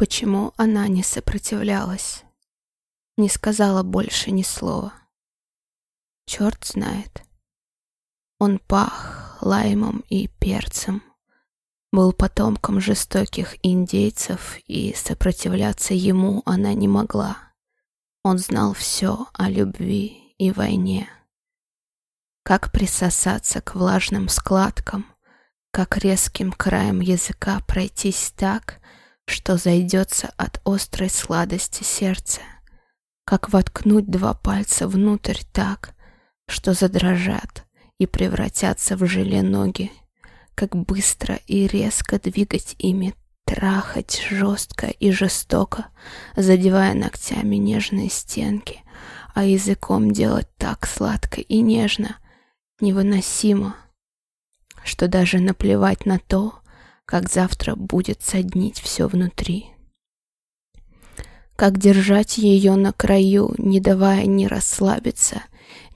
Почему она не сопротивлялась? Не сказала больше ни слова. Черт знает. Он пах лаймом и перцем. Был потомком жестоких индейцев, и сопротивляться ему она не могла. Он знал все о любви и войне. Как присосаться к влажным складкам, как резким краем языка пройтись так, что зайдется от острой сладости сердца, как воткнуть два пальца внутрь так, что задрожат, и превратятся в желе ноги, как быстро и резко двигать ими, трахать жестко и жестоко, задевая ногтями нежные стенки, а языком делать так сладко и нежно, невыносимо, что даже наплевать на то, как завтра будет соднить все внутри. Как держать ее на краю, не давая ни расслабиться,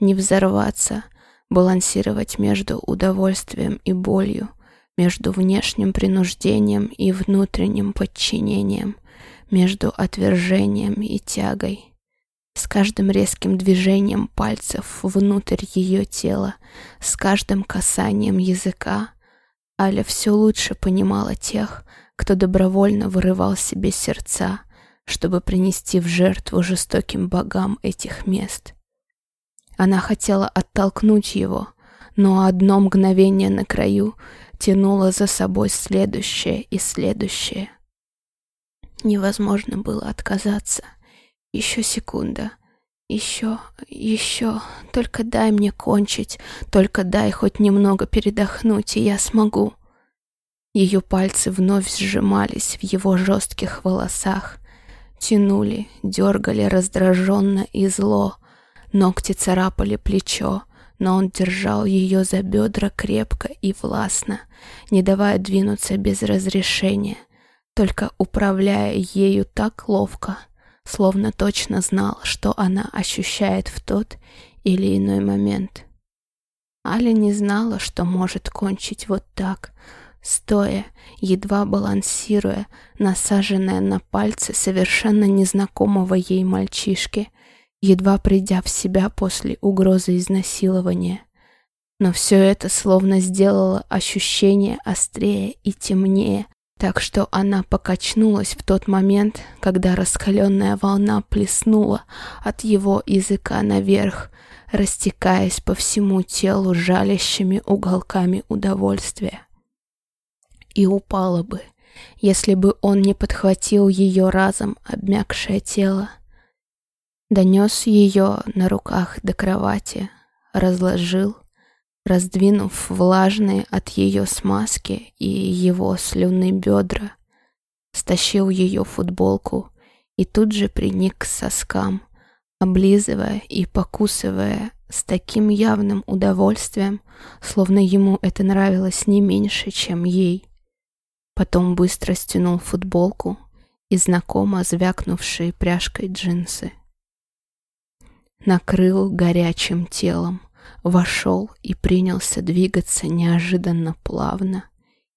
ни взорваться, балансировать между удовольствием и болью, между внешним принуждением и внутренним подчинением, между отвержением и тягой. С каждым резким движением пальцев внутрь ее тела, с каждым касанием языка, Аля все лучше понимала тех, кто добровольно вырывал себе сердца, чтобы принести в жертву жестоким богам этих мест. Она хотела оттолкнуть его, но одно мгновение на краю тянуло за собой следующее и следующее. Невозможно было отказаться. Еще секунда. Еще, еще. Только дай мне кончить. Только дай хоть немного передохнуть, и я смогу. Ее пальцы вновь сжимались в его жестких волосах. Тянули, дергали раздраженно и зло, Ногти царапали плечо, но он держал ее за бедра крепко и властно, не давая двинуться без разрешения, только управляя ею так ловко, словно точно знал, что она ощущает в тот или иной момент. Аля не знала, что может кончить вот так, стоя, едва балансируя, насаженная на пальцы совершенно незнакомого ей мальчишки, едва придя в себя после угрозы изнасилования. Но все это словно сделало ощущение острее и темнее, так что она покачнулась в тот момент, когда раскаленная волна плеснула от его языка наверх, растекаясь по всему телу жалящими уголками удовольствия. И упала бы, если бы он не подхватил ее разом обмякшее тело. Донес ее на руках до кровати, разложил, раздвинув влажные от ее смазки и его слюны бедра, стащил ее футболку и тут же приник к соскам, облизывая и покусывая с таким явным удовольствием, словно ему это нравилось не меньше, чем ей. Потом быстро стянул футболку и знакомо звякнувшие пряжкой джинсы накрыл горячим телом, вошел и принялся двигаться неожиданно плавно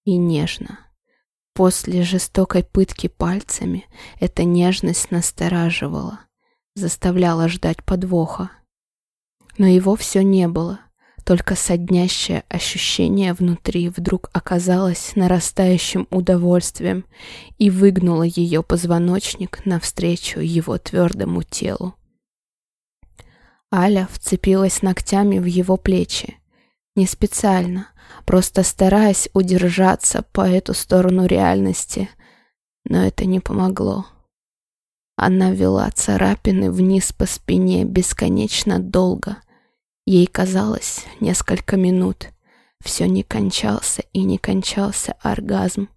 и нежно. После жестокой пытки пальцами эта нежность настораживала, заставляла ждать подвоха. Но его все не было, только соднящее ощущение внутри вдруг оказалось нарастающим удовольствием и выгнуло ее позвоночник навстречу его твердому телу. Аля вцепилась ногтями в его плечи. Не специально, просто стараясь удержаться по эту сторону реальности. Но это не помогло. Она вела царапины вниз по спине бесконечно долго. Ей казалось несколько минут. Все не кончался и не кончался оргазм.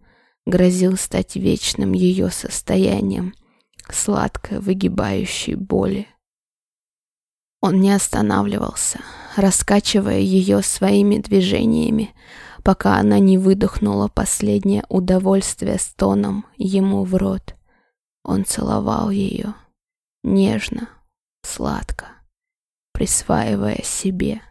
Грозил стать вечным ее состоянием, сладко выгибающей боли. Он не останавливался, раскачивая ее своими движениями, пока она не выдохнула последнее удовольствие стоном ему в рот. Он целовал ее нежно, сладко, присваивая себе.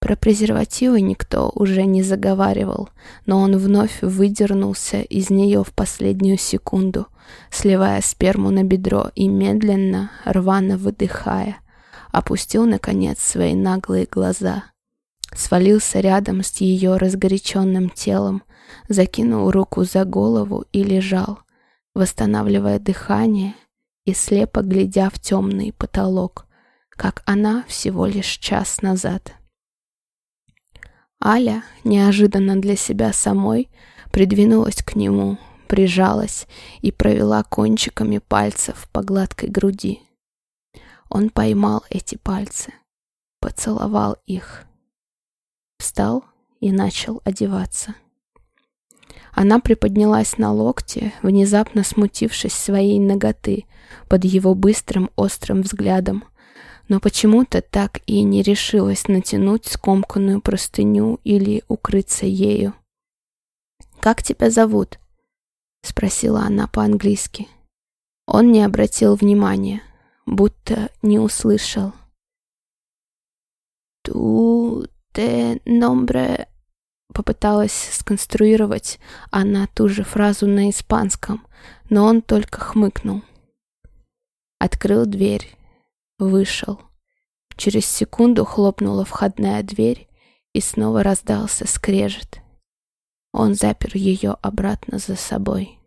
Про презервативы никто уже не заговаривал, но он вновь выдернулся из нее в последнюю секунду, сливая сперму на бедро и медленно, рвано выдыхая, опустил, наконец, свои наглые глаза. Свалился рядом с ее разгоряченным телом, закинул руку за голову и лежал, восстанавливая дыхание и слепо глядя в темный потолок, как она всего лишь час назад. Аля, неожиданно для себя самой, придвинулась к нему, прижалась и провела кончиками пальцев по гладкой груди. Он поймал эти пальцы, поцеловал их, встал и начал одеваться. Она приподнялась на локте, внезапно смутившись своей ноготы под его быстрым острым взглядом, но почему-то так и не решилась натянуть скомканную простыню или укрыться ею. «Как тебя зовут?» — спросила она по-английски. Он не обратил внимания, будто не услышал. «Ту те номбре...» Попыталась сконструировать она ту же фразу на испанском, но он только хмыкнул. Открыл дверь Вышел. Через секунду хлопнула входная дверь, и снова раздался скрежет. Он запер ее обратно за собой.